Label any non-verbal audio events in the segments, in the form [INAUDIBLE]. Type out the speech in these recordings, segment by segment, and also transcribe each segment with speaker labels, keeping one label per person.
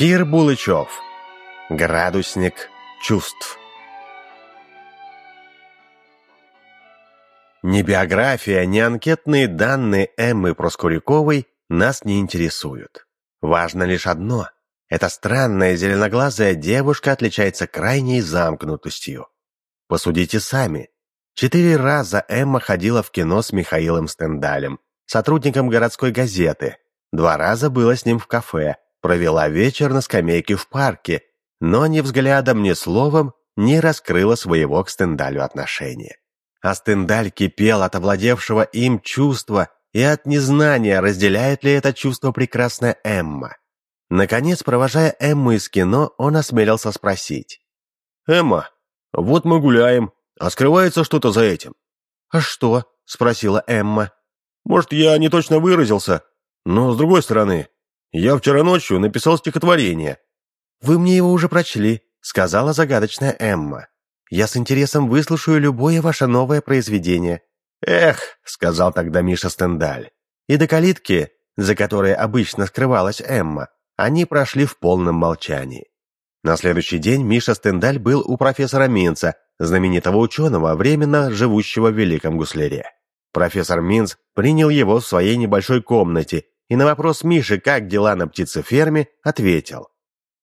Speaker 1: Кир Булычев. Градусник чувств. Ни биография, ни анкетные данные Эммы Проскуряковой нас не интересуют. Важно лишь одно. Эта странная зеленоглазая девушка отличается крайней замкнутостью. Посудите сами. Четыре раза Эмма ходила в кино с Михаилом Стендалем, сотрудником городской газеты. Два раза была с ним в кафе, провела вечер на скамейке в парке, но ни взглядом, ни словом не раскрыла своего к Стендалю отношения. А Стендаль кипел от овладевшего им чувства и от незнания, разделяет ли это чувство прекрасная Эмма. Наконец, провожая Эмму из кино, он осмелился спросить. «Эмма, вот мы гуляем, а скрывается что-то за этим». «А что?» — спросила Эмма. «Может, я не точно выразился, но, с другой стороны, я вчера ночью написал стихотворение». «Вы мне его уже прочли», — сказала загадочная Эмма. «Я с интересом выслушаю любое ваше новое произведение». «Эх», — сказал тогда Миша Стендаль. И до калитки, за которой обычно скрывалась Эмма, они прошли в полном молчании. На следующий день Миша Стендаль был у профессора Минца, знаменитого ученого, временно живущего в Великом Гусляре. Профессор Минц принял его в своей небольшой комнате и на вопрос Миши, как дела на птицеферме, ответил.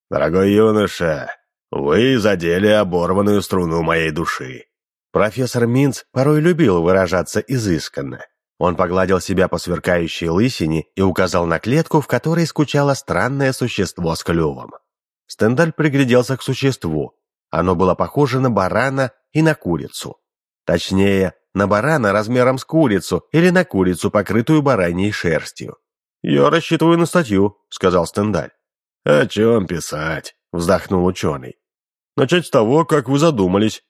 Speaker 1: «Дорогой юноша, вы задели оборванную струну моей души». Профессор Минц порой любил выражаться изысканно. Он погладил себя по сверкающей лысине и указал на клетку, в которой скучало странное существо с клювом. Стендаль пригляделся к существу. Оно было похоже на барана и на курицу. Точнее, на барана размером с курицу или на курицу, покрытую бараньей шерстью. «Я рассчитываю на статью», — сказал Стендаль. «О чем писать?» — вздохнул ученый. «Начать с того, как вы задумались.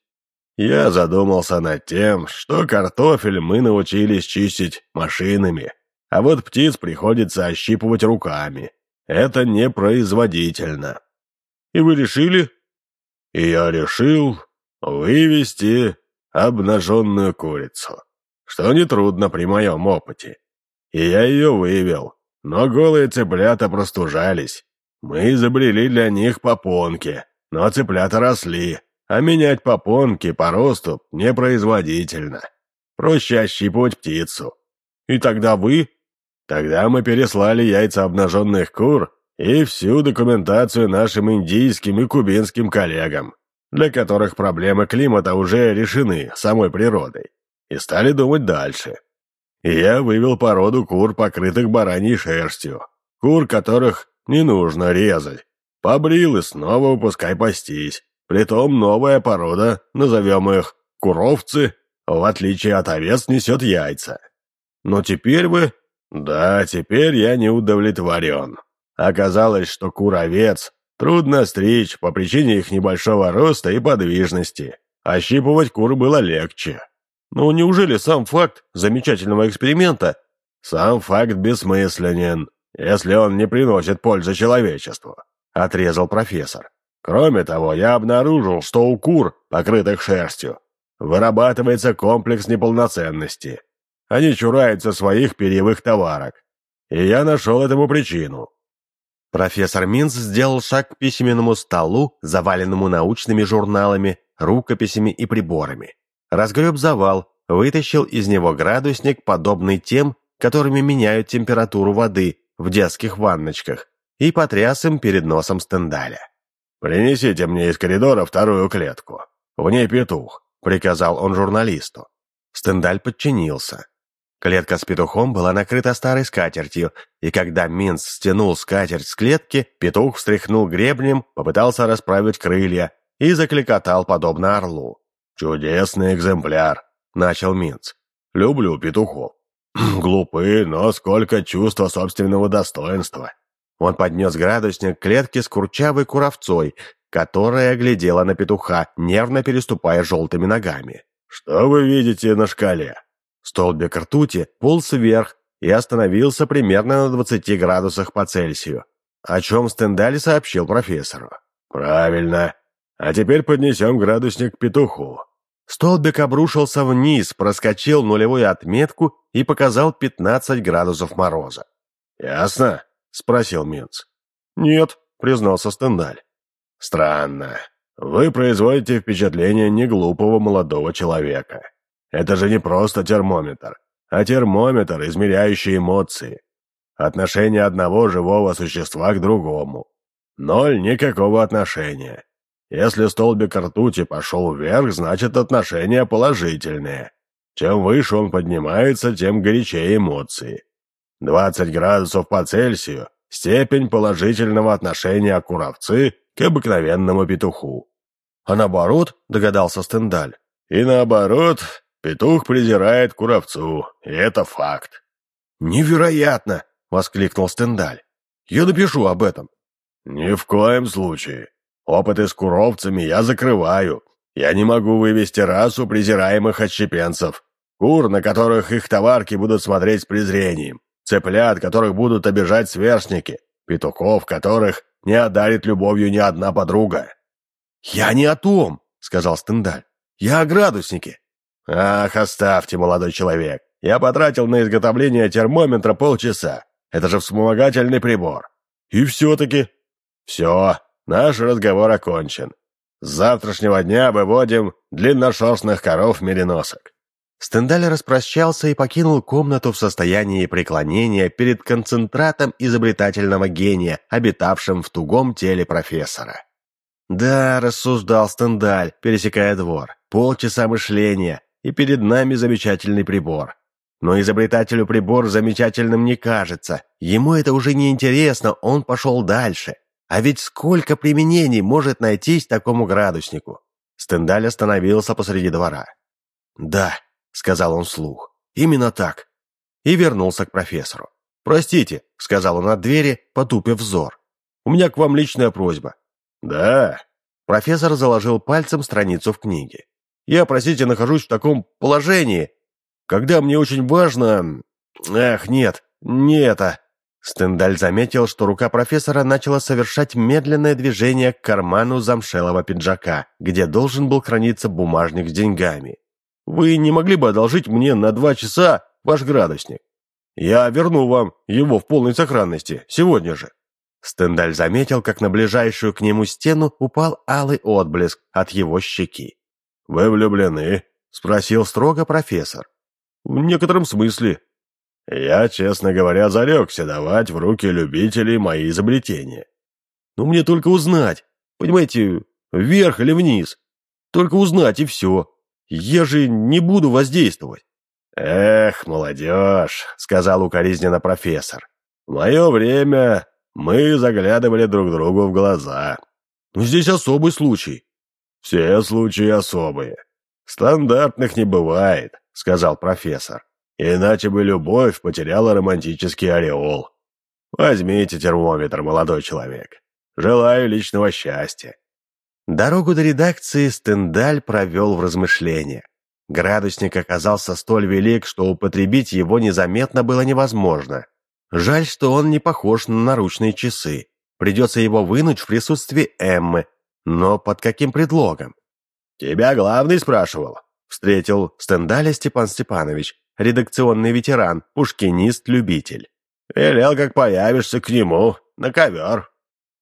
Speaker 1: Я задумался над тем, что картофель мы научились чистить машинами, а вот птиц приходится ощипывать руками. Это непроизводительно. И вы решили? И я решил вывести обнаженную курицу, что нетрудно при моем опыте. И я ее вывел, но голые цыплята простужались. Мы изобрели для них попонки, но цыплята росли, а менять попонки по росту непроизводительно. Проще ощипывать птицу. И тогда вы... Тогда мы переслали яйца обнаженных кур и всю документацию нашим индийским и кубинским коллегам, для которых проблемы климата уже решены самой природой, и стали думать дальше. Я вывел породу кур, покрытых бараньей шерстью, кур, которых не нужно резать. Побрил и снова выпускай пастись, Притом новая порода, назовем их куровцы, в отличие от овец, несет яйца. Но теперь вы... Да, теперь я не удовлетворен. Оказалось, что кур-овец трудно стричь по причине их небольшого роста и подвижности. Ощипывать кур было легче. Но неужели сам факт замечательного эксперимента... Сам факт бессмысленен, если он не приносит пользы человечеству, отрезал профессор. Кроме того, я обнаружил, что у кур, покрытых шерстью, вырабатывается комплекс неполноценности. Они чураются своих перьевых товарок. И я нашел этому причину. Профессор Минц сделал шаг к письменному столу, заваленному научными журналами, рукописями и приборами. Разгреб завал, вытащил из него градусник, подобный тем, которыми меняют температуру воды в детских ванночках, и потряс им перед носом Стендаля. «Принесите мне из коридора вторую клетку. В ней петух», — приказал он журналисту. Стендаль подчинился. Клетка с петухом была накрыта старой скатертью, и когда Минц стянул скатерть с клетки, петух встряхнул гребнем, попытался расправить крылья и закликотал подобно орлу. «Чудесный экземпляр», — начал Минц. «Люблю петухов. [CLEARS THROAT] Глупы, но сколько чувства собственного достоинства. Он поднес градусник к клетке с курчавой куровцой, которая глядела на петуха, нервно переступая желтыми ногами. «Что вы видите на шкале?» Столбик ртути полз вверх и остановился примерно на 20 градусах по Цельсию, о чем Стендали сообщил профессору. «Правильно. А теперь поднесем градусник к петуху». Столбик обрушился вниз, проскочил нулевую отметку и показал 15 градусов мороза. «Ясно?» — спросил Минц. «Нет», признался Стендаль.
Speaker 2: «Странно. Вы производите впечатление неглупого молодого человека. Это же не просто термометр, а термометр, измеряющий эмоции. Отношение одного живого существа к другому. Ноль никакого отношения. Если столбик ртути пошел вверх, значит отношения положительные. Чем выше он поднимается, тем горячее эмоции. 20 градусов по Цельсию – степень положительного отношения куровцы к обыкновенному петуху.
Speaker 1: А наоборот, догадался Стендаль.
Speaker 2: И наоборот, петух презирает куровцу, и это факт.
Speaker 1: «Невероятно!» — воскликнул Стендаль. «Я напишу об этом».
Speaker 2: «Ни в коем случае. Опыты с куровцами я закрываю. Я не могу вывести расу презираемых отщепенцев. Кур, на которых их товарки будут смотреть с презрением. Цыплят, которых будут обижать сверстники. Петухов, которых не одарит любовью ни одна подруга».
Speaker 1: «Я не о том», — сказал Стендаль. «Я о градуснике».
Speaker 2: «Ах, оставьте, молодой человек. Я потратил на изготовление термометра полчаса. Это же вспомогательный прибор».
Speaker 1: «И все-таки...»
Speaker 2: «Все, наш разговор окончен. С завтрашнего дня выводим длинношерстных коров-мериносок».
Speaker 1: Стендаль распрощался и покинул комнату в состоянии преклонения перед концентратом изобретательного гения, обитавшим в тугом теле профессора. «Да», — рассуждал Стендаль, пересекая двор, — «полчаса мышления, и перед нами замечательный прибор. Но изобретателю прибор замечательным не кажется. Ему это уже не интересно, он пошел дальше. А ведь сколько применений может найтись такому градуснику? Стендаль остановился посреди двора. «Да», — сказал он вслух, — «именно так». И вернулся к профессору. «Простите», — сказал он от двери, потупив взор. «У меня к вам личная просьба».
Speaker 2: «Да».
Speaker 1: Профессор заложил пальцем страницу в книге. «Я, простите, нахожусь в таком положении, когда мне очень важно... Эх, нет, не это. Стендаль заметил, что рука профессора начала совершать медленное движение к карману замшелого пиджака, где должен был храниться бумажник с деньгами. «Вы не могли бы одолжить мне на два часа ваш градусник? Я верну вам его в полной сохранности, сегодня же». Стендаль заметил, как на ближайшую к нему стену упал алый отблеск от его щеки.
Speaker 2: «Вы влюблены?» — спросил строго профессор.
Speaker 1: В некотором смысле.
Speaker 2: Я, честно говоря, зарекся давать в руки любителей мои изобретения.
Speaker 1: Но мне только узнать, понимаете, вверх или вниз. Только узнать и все. Я же не буду воздействовать.
Speaker 2: «Эх, молодежь», — сказал укоризненно профессор. «В мое время мы заглядывали друг другу в глаза.
Speaker 1: Но здесь особый случай».
Speaker 2: «Все случаи особые. Стандартных не бывает сказал профессор. «Иначе бы любовь потеряла романтический ореол. Возьмите термометр, молодой человек. Желаю личного счастья».
Speaker 1: Дорогу до редакции Стендаль провел в размышления. Градусник оказался столь велик, что употребить его незаметно было невозможно. Жаль, что он не похож на наручные часы. Придется его вынуть в присутствии Эммы. Но под каким предлогом?
Speaker 2: «Тебя главный спрашивал?»
Speaker 1: Встретил Стендаля Степан Степанович, редакционный ветеран, пушкинист-любитель.
Speaker 2: Велел, как появишься к нему, на ковер.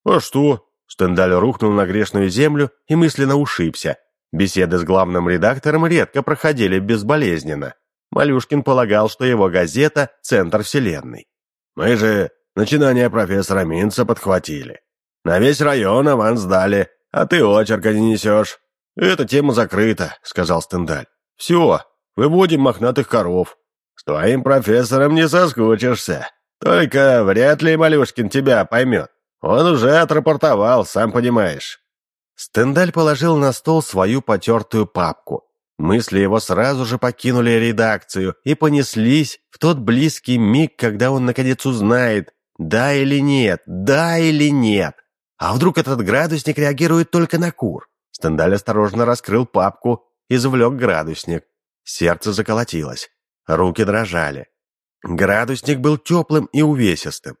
Speaker 1: А что? Стендаль рухнул на грешную землю и мысленно ушибся. Беседы с главным редактором редко проходили безболезненно. Малюшкин полагал, что его газета – центр вселенной.
Speaker 2: Мы же начинание профессора Минца подхватили. На весь район аванс дали, а ты очерка не несешь.
Speaker 1: «Эта тема закрыта», — сказал Стендаль. «Все, выводим мохнатых коров».
Speaker 2: «С твоим профессором не соскучишься. Только вряд ли Малюшкин тебя поймет. Он уже отрапортовал, сам понимаешь».
Speaker 1: Стендаль положил на стол свою потертую папку. Мысли его сразу же покинули редакцию и понеслись в тот близкий миг, когда он наконец узнает, да или нет, да или нет. А вдруг этот градусник реагирует только на кур? Стендаль осторожно раскрыл папку, извлек градусник. Сердце заколотилось. Руки дрожали. Градусник был теплым и увесистым.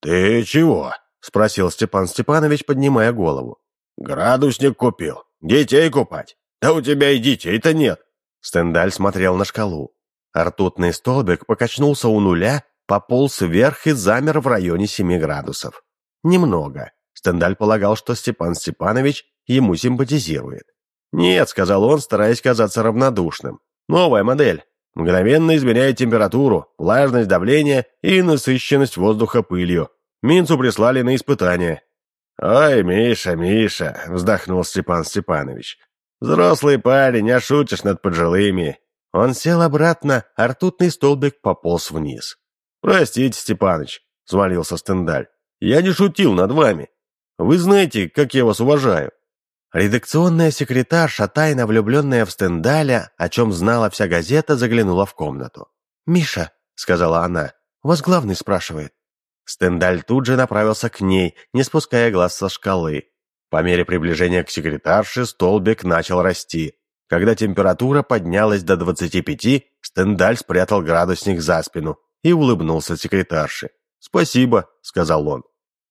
Speaker 2: «Ты чего?» — спросил Степан Степанович, поднимая голову. «Градусник купил. Детей купать. Да у тебя и детей-то нет».
Speaker 1: Стендаль смотрел на шкалу. Ртутный столбик покачнулся у нуля, пополз вверх и замер в районе семи градусов. Немного. Стендаль полагал, что Степан Степанович ему симпатизирует. «Нет», — сказал он, стараясь казаться равнодушным. «Новая модель. Мгновенно измеряет температуру, влажность давления и насыщенность воздуха пылью. Минцу прислали на испытание». «Ой, Миша, Миша», — вздохнул Степан Степанович. «Взрослый парень, а шутишь над пожилыми». Он сел обратно, а ртутный столбик пополз вниз. «Простите, Степаныч», — взмолился Стендаль. «Я не шутил над вами. Вы знаете, как я вас уважаю». Редакционная секретарша, тайно влюбленная в Стендаля, о чем знала вся газета, заглянула в комнату. «Миша», — сказала она, — «вас главный спрашивает». Стендаль тут же направился к ней, не спуская глаз со шкалы. По мере приближения к секретарше столбик начал расти. Когда температура поднялась до 25, Стендаль спрятал градусник за спину и улыбнулся секретарше. «Спасибо», — сказал он.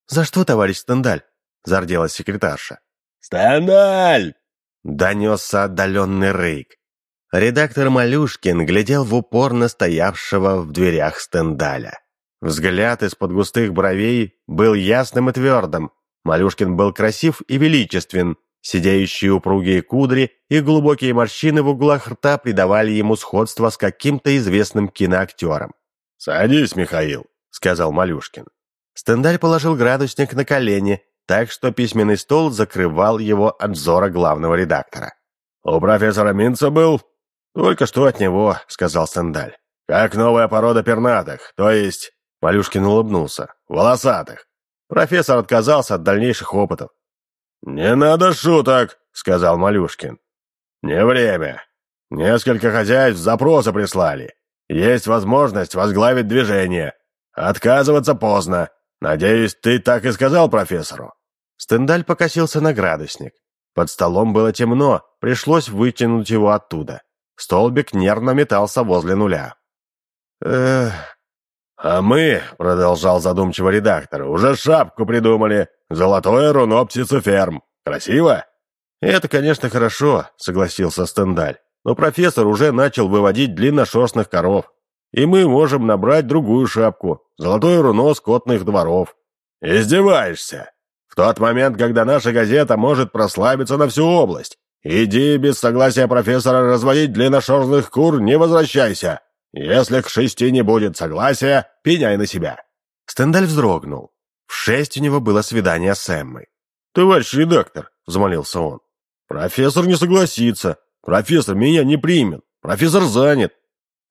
Speaker 1: «За что, товарищ Стендаль?» — зарделась секретарша.
Speaker 2: «Стендаль!»
Speaker 1: — донесся отдаленный рык. Редактор Малюшкин глядел в упор на стоявшего в дверях Стендаля. Взгляд из-под густых бровей был ясным и твердым. Малюшкин был красив и величествен. Сидеющие упругие кудри и глубокие морщины в углах рта придавали ему сходство с каким-то известным киноактером.
Speaker 2: «Садись, Михаил», — сказал Малюшкин.
Speaker 1: Стендаль положил градусник на колени, так что письменный стол закрывал его от взора главного редактора.
Speaker 2: «У профессора Минца был?»
Speaker 1: «Только что от него», — сказал Сандаль.
Speaker 2: «Как новая порода пернатых, то есть...»
Speaker 1: Малюшкин улыбнулся.
Speaker 2: «Волосатых».
Speaker 1: Профессор отказался от дальнейших опытов.
Speaker 2: «Не надо шуток», — сказал Малюшкин. «Не время. Несколько хозяев запросы прислали. Есть возможность возглавить движение. Отказываться поздно. «Надеюсь, ты так и сказал профессору?»
Speaker 1: Стендаль покосился на градусник. Под столом было темно, пришлось вытянуть его оттуда. Столбик нервно метался возле нуля.
Speaker 2: «Эх...» «А мы, — продолжал задумчиво редактор, — уже шапку придумали. Золотое руно птицеферм. Красиво?»
Speaker 1: «Это, конечно, хорошо», — согласился Стендаль. «Но профессор уже начал выводить длинношерстных коров и мы можем набрать другую шапку, золотое руно скотных дворов».
Speaker 2: «Издеваешься? В тот момент, когда наша газета может прославиться на всю область. Иди без согласия профессора разводить длинношерстных кур, не возвращайся. Если к шести не будет согласия, пеняй на себя».
Speaker 1: Стендаль вздрогнул. В шесть у него было свидание с Эммой.
Speaker 2: «Товарищ редактор», — взмолился он, —
Speaker 1: «профессор не согласится. Профессор меня не примет. Профессор занят.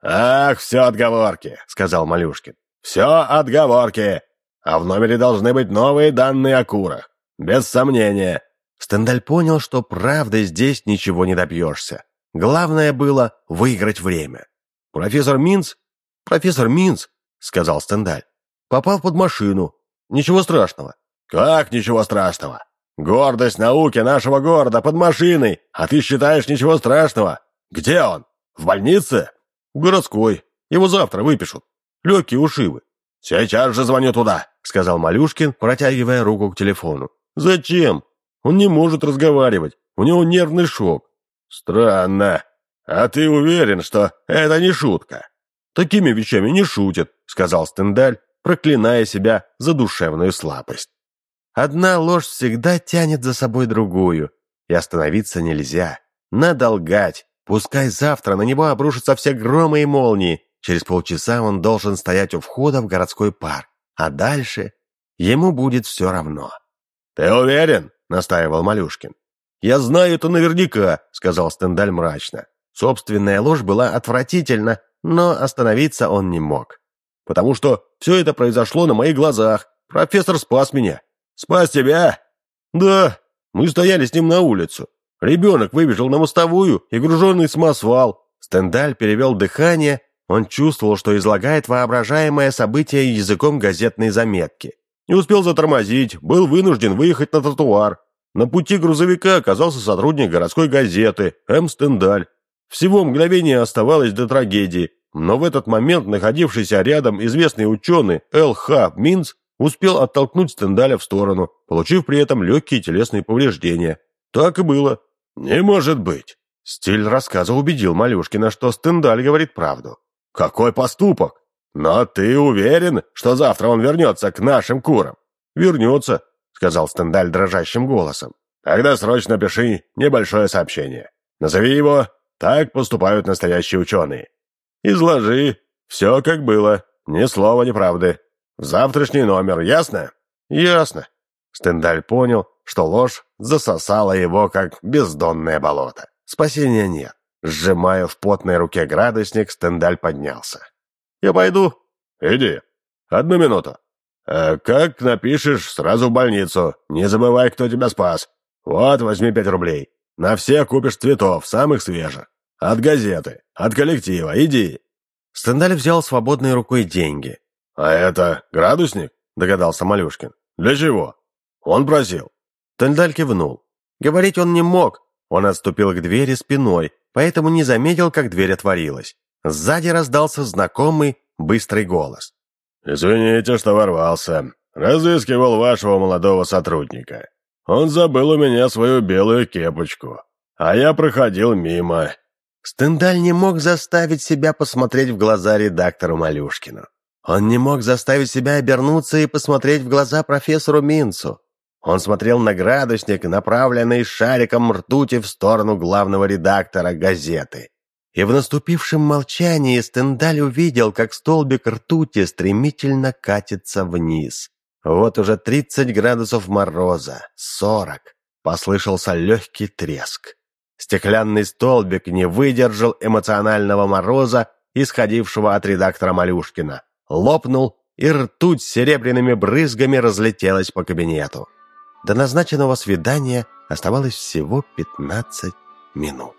Speaker 2: «Ах, все отговорки», — сказал Малюшкин. «Все отговорки. А в номере должны быть новые данные о курах. Без сомнения».
Speaker 1: Стендаль понял, что правда здесь ничего не добьешься. Главное было выиграть время. «Профессор Минц?» «Профессор Минц», — сказал Стендаль. «Попал под машину. Ничего страшного».
Speaker 2: «Как ничего страшного? Гордость науки нашего города под машиной, а ты считаешь ничего страшного? Где он? В больнице?»
Speaker 1: «Городской. Его завтра выпишут. Легкие ушибы».
Speaker 2: «Сейчас же звоню туда», —
Speaker 1: сказал Малюшкин, протягивая руку к телефону. «Зачем? Он не может разговаривать. У него нервный шок».
Speaker 2: «Странно. А ты уверен, что это не шутка?»
Speaker 1: «Такими вещами не шутят», — сказал Стендаль, проклиная себя за душевную слабость. Одна ложь всегда тянет за собой другую, и остановиться нельзя. Надо лгать, Пускай завтра на него обрушатся все громы и молнии. Через полчаса он должен стоять у входа в городской парк. А дальше ему будет все равно.
Speaker 2: «Ты уверен?» — настаивал Малюшкин.
Speaker 1: «Я знаю это наверняка», — сказал Стендаль мрачно. Собственная ложь была отвратительна, но остановиться он не мог. «Потому что все это произошло на моих глазах. Профессор спас меня».
Speaker 2: «Спас тебя?»
Speaker 1: «Да. Мы стояли с ним на улицу. Ребенок выбежал на мостовую и груженный самосвал. Стендаль перевел дыхание. Он чувствовал, что излагает воображаемое событие языком газетной заметки. Не успел затормозить, был вынужден выехать на тротуар. На пути грузовика оказался сотрудник городской газеты М. Стендаль. Всего мгновение оставалось до трагедии, но в этот момент находившийся рядом известный ученый Л. Х. Минц успел оттолкнуть Стендаля в сторону, получив при этом легкие телесные повреждения. Так и было.
Speaker 2: «Не может быть!»
Speaker 1: Стиль рассказа убедил Малюшкина, что Стендаль говорит правду.
Speaker 2: «Какой поступок! Но ты уверен, что завтра он вернется к нашим курам?»
Speaker 1: «Вернется. сказал Стендаль дрожащим голосом.
Speaker 2: «Тогда срочно пиши небольшое сообщение. Назови его «Так поступают настоящие ученые». Изложи все, как было, ни слова неправды. В завтрашний номер, ясно?»
Speaker 1: «Ясно». Стендаль понял, что ложь засосала его, как бездонное болото. Спасения нет. Сжимая в потной руке градусник, Стендаль поднялся. «Я пойду».
Speaker 2: «Иди. Одну минуту. А как напишешь, сразу в больницу. Не забывай, кто тебя спас. Вот, возьми пять рублей. На все купишь цветов, самых свежих. От газеты, от коллектива. Иди».
Speaker 1: Стендаль взял свободной рукой деньги.
Speaker 2: «А это градусник?» — догадался Малюшкин. «Для чего?» «Он просил».
Speaker 1: Стендаль кивнул. Говорить он не мог. Он отступил к двери спиной, поэтому не заметил, как дверь отворилась. Сзади раздался знакомый, быстрый голос.
Speaker 2: «Извините, что ворвался. Разыскивал вашего молодого сотрудника. Он забыл у меня свою белую кепочку, а я проходил мимо».
Speaker 1: Стендаль не мог заставить себя посмотреть в глаза редактору Малюшкину. Он не мог заставить себя обернуться и посмотреть в глаза профессору Минцу. Он смотрел на градусник, направленный шариком ртути в сторону главного редактора газеты. И в наступившем молчании Стендаль увидел, как столбик ртути стремительно катится вниз. Вот уже 30 градусов мороза, 40. Послышался легкий треск. Стеклянный столбик не выдержал эмоционального мороза, исходившего от редактора Малюшкина. Лопнул, и ртуть с серебряными брызгами разлетелась по кабинету. До назначенного свидания оставалось всего 15 минут.